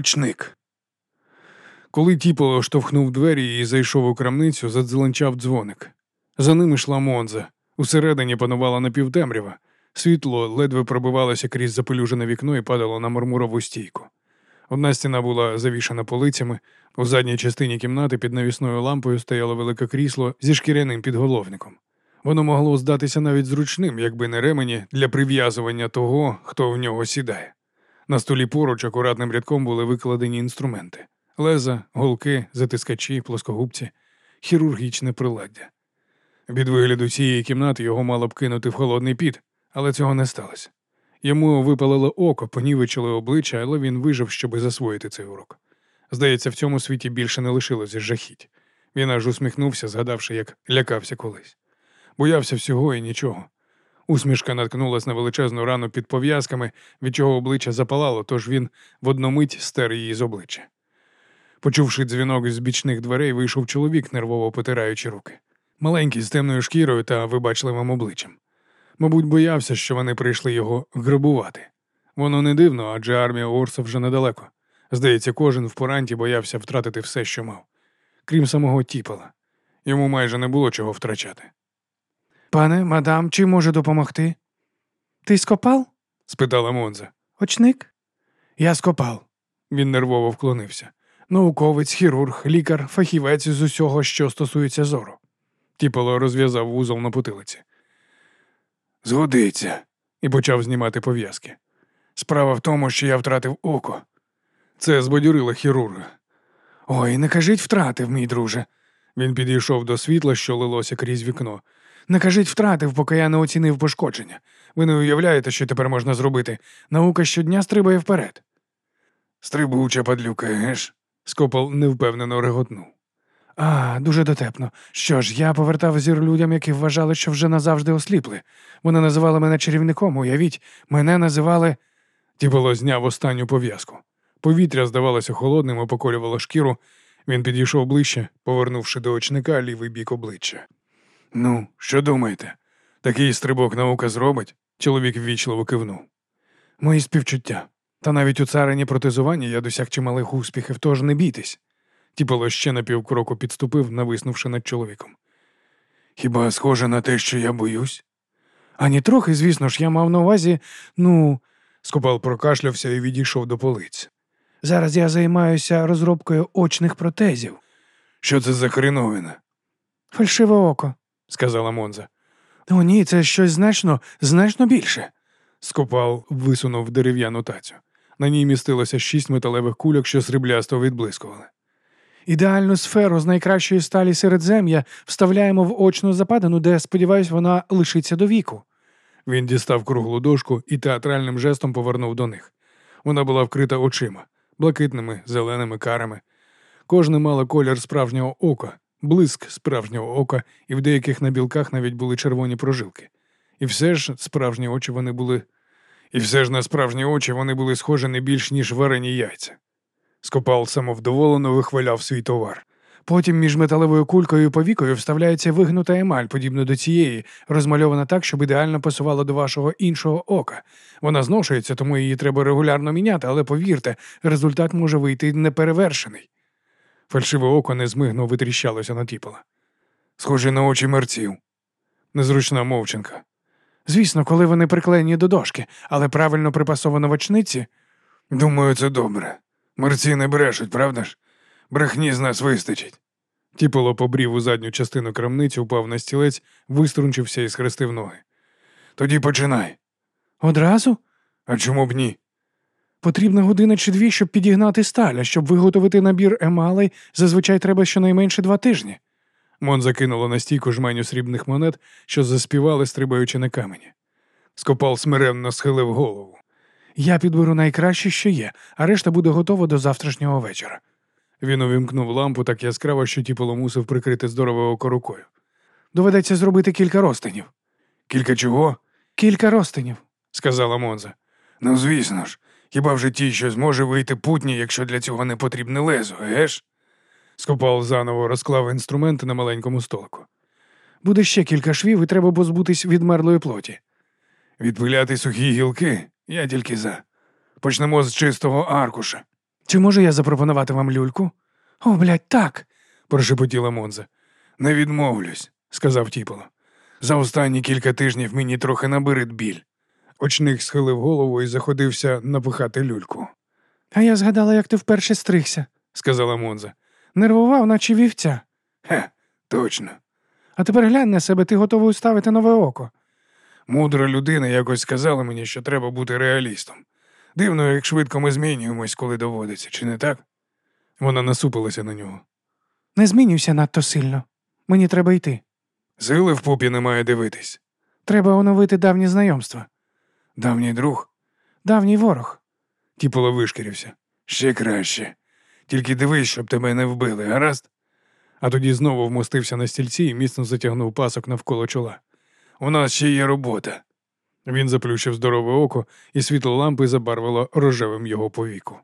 очник. Коли тіполо штовхнув двері і зайшов у крамницю, задзеленчав дзвоник. За ним йшла Монза. Усередині панувала напівтемрява. Світло ледве пробивалося крізь запелюжене вікно і падало на мармурову стійку. Одна стіна була завішана полицями, у задній частині кімнати під навісною лампою стояло велике крісло зі шкіряним підголовником. Воно могло здатися навіть зручним, якби не ремені для прив'язування того, хто в нього сідає. На столі поруч акуратним рядком були викладені інструменти леза, голки, затискачі, плоскогубці, хірургічне приладдя. Від вигляду цієї кімнати його мало б кинути в холодний піт, але цього не сталося. Йому випалило око, понівечили обличчя, але він вижив, щоби засвоїти цей урок. Здається, в цьому світі більше не лишилося жахіть. Він аж усміхнувся, згадавши, як лякався колись. Боявся всього і нічого. Усмішка наткнулась на величезну рану під пов'язками, від чого обличчя запалало, тож він в одномить стер її з обличчя. Почувши дзвінок з бічних дверей, вийшов чоловік, нервово потираючи руки. Маленький, з темною шкірою та вибачливим обличчям. Мабуть, боявся, що вони прийшли його грабувати. Воно не дивно, адже армія Орса вже недалеко. Здається, кожен в поранті боявся втратити все, що мав, крім самого Тіпала. Йому майже не було чого втрачати. Пане, мадам, чи може допомогти? Ти скопал? спитала Монза. Очник? Я скопал. Він нервово вклонився. Науковець, хірург, лікар, фахівець з усього, що стосується зору. Тіпало розв'язав вузол на потилиці. Згодиться, і почав знімати пов'язки. Справа в тому, що я втратив око. Це збодюрило хірурга. Ой, не кажіть втратив, мій друже. Він підійшов до світла, що лилося крізь вікно. Не кажіть втратив, поки я не оцінив пошкодження. Ви не уявляєте, що тепер можна зробити. Наука щодня стрибає вперед. Стрибуча падлюка, геш? Скопал невпевнено реготнув. А, дуже дотепно. Що ж, я повертав зір людям, які вважали, що вже назавжди осліпли. Вони називали мене чарівником, уявіть, мене називали. Тіболо зняв останню пов'язку. Повітря здавалося холодним, поколювало шкіру. Він підійшов ближче, повернувши до очника лівий бік обличчя. Ну, що думаєте? Такий стрибок наука зробить? Чоловік ввічливо кивнув. Мої співчуття. Та навіть у царині протезування я досяг чималих успіхів, тож не бійтесь. Тіпало ще на півкроку підступив, нависнувши над чоловіком. Хіба схоже на те, що я боюсь? Ані трохи, звісно ж, я мав на увазі, ну. Скопал прокашлявся і відійшов до полиць. Зараз я займаюся розробкою очних протезів. Що це за хреновина? Фальшиве око, сказала Монза. О, ні, це щось значно, значно більше. Скопал висунув дерев'яну тацю. На ній містилося шість металевих кульок, що сріблясто відблискували. Ідеальну сферу з найкращої сталі середзем'я вставляємо в очну западину, де, сподіваюсь, вона лишиться до віку. Він дістав круглу дошку і театральним жестом повернув до них. Вона була вкрита очима, блакитними, зеленими карами. Кожне мало колір справжнього ока, блиск справжнього ока, і в деяких на білках навіть були червоні прожилки. І все ж справжні очі вони були. І все ж на справжні очі вони були схожі не більш, ніж варені яйця. Скопал самовдоволено вихваляв свій товар. Потім між металевою кулькою і повікою вставляється вигнута емаль, подібно до цієї, розмальована так, щоб ідеально пасувала до вашого іншого ока. Вона зношується, тому її треба регулярно міняти, але повірте, результат може вийти неперевершений. Фальшиве око незмигно витріщалося на тіпола. Схоже на очі мерців. Незручна мовчинка. Звісно, коли вони приклеєні до дошки, але правильно припасовано в очниці. Думаю, це добре. Мерці не брешуть, правда ж? Брехні з нас вистачить. Тіполо побрів у задню частину крамниці, упав на стілець, виструнчився і схрестив ноги. Тоді починай. Одразу? А чому б ні? Потрібна година чи дві, щоб підігнати сталь, а щоб виготовити набір емалей, зазвичай треба щонайменше два тижні. Мон закинула на стійку жменю срібних монет, що заспівали, стрибаючи на камені. Скопал смиренно схилив голову. Я підберу найкраще, що є, а решта буде готова до завтрашнього вечора. Він увімкнув лампу так яскраво, що тіпало мусив прикрити здорове око рукою. Доведеться зробити кілька розтинів. Кілька чого? Кілька розтинів, сказала Монза. Ну, звісно ж, хіба в житті щось може вийти путні, якщо для цього не потрібне лезо, геш? Скопал заново розклав інструменти на маленькому столику. Буде ще кілька швів, і треба позбутись відмерлої плоті. Відпиляти сухі гілки, я тільки за. Почнемо з чистого аркуша. Чи можу я запропонувати вам люльку? О, блядь, так. прошепотіла Монза. Не відмовлюсь, сказав Тіполо. За останні кілька тижнів мені трохи набирить біль. Очник схилив голову і заходився напихати люльку, А я згадала, як ти вперше стригся, сказала Монза. нервував, наче вівця. Хе, точно. А тепер глянь на себе, ти готовий уставити нове око. Мудра людина якось сказала мені, що треба бути реалістом. Дивно, як швидко ми змінюємось, коли доводиться, чи не так? Вона насупилася на нього. Не змінюйся надто сильно. Мені треба йти. Сили в пупі немає дивитись. Треба оновити давні знайомства. Давній друг, Давній ворог. Тіполо вишкірився. Ще краще. Тільки дивись, щоб тебе не вбили, гаразд? А тоді знову вмостився на стільці і міцно затягнув пасок навколо чола. У нас ще є робота. Він заплющив здорове око, і світло лампи забарвило рожевим його повіку.